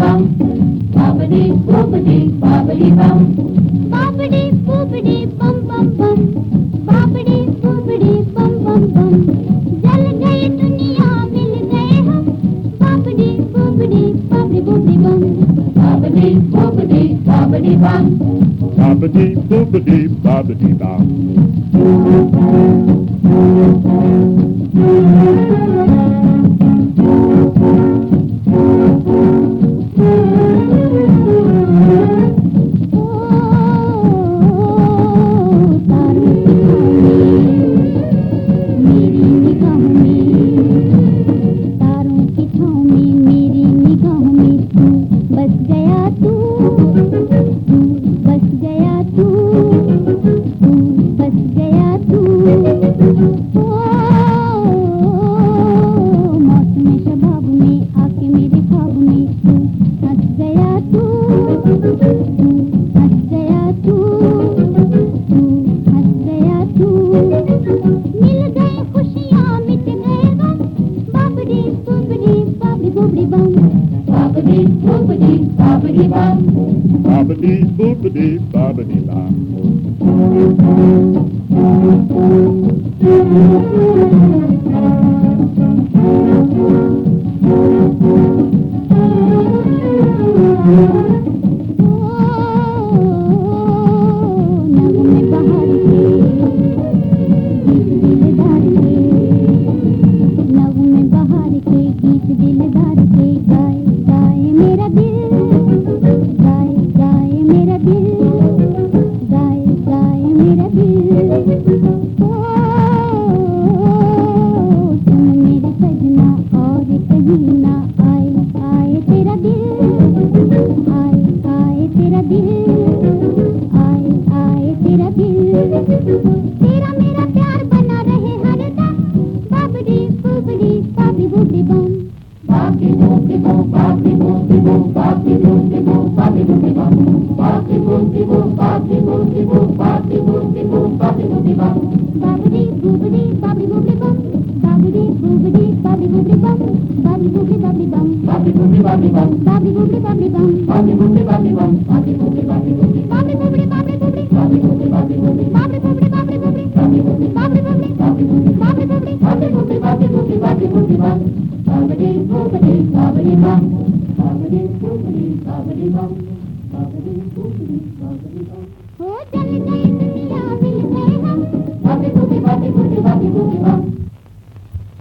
bum, bobbity boobity bobbity bum, bobbity boobity bum bum bum, bobbity boobity bum bum bum. जल गए bum. गया boppity boopity boppity bum. Boppity boopity boppity bum. तेरा मेरा प्यार बना रहे हरदम बाबरी बुबरी बाबरी बुबरी बम Bobbity, bobbity, boo, bobbity, bobbity, boo, bobbity, bobbity, boo, bobbity, bobbity bum. Bobbity, bobbity, boo, bobbity, bobbity, boo, bobbity, bobbity, boo, bobbity, bobbity bum. Babri बुबरी Babri बुबरी बम बाबरी बुबरी बाबरी बुबरी बम बाबरी बुबरी बाबरी बम Bobbity, bobbity, bobbity bum. Babri बुबरी Babri बम Bobbity, bobbity, bobbity bum. Bobbity bum. Bobbity, bobbity, bobbity bum. Bobbity, bobbity, bobbity bum. हो चल गई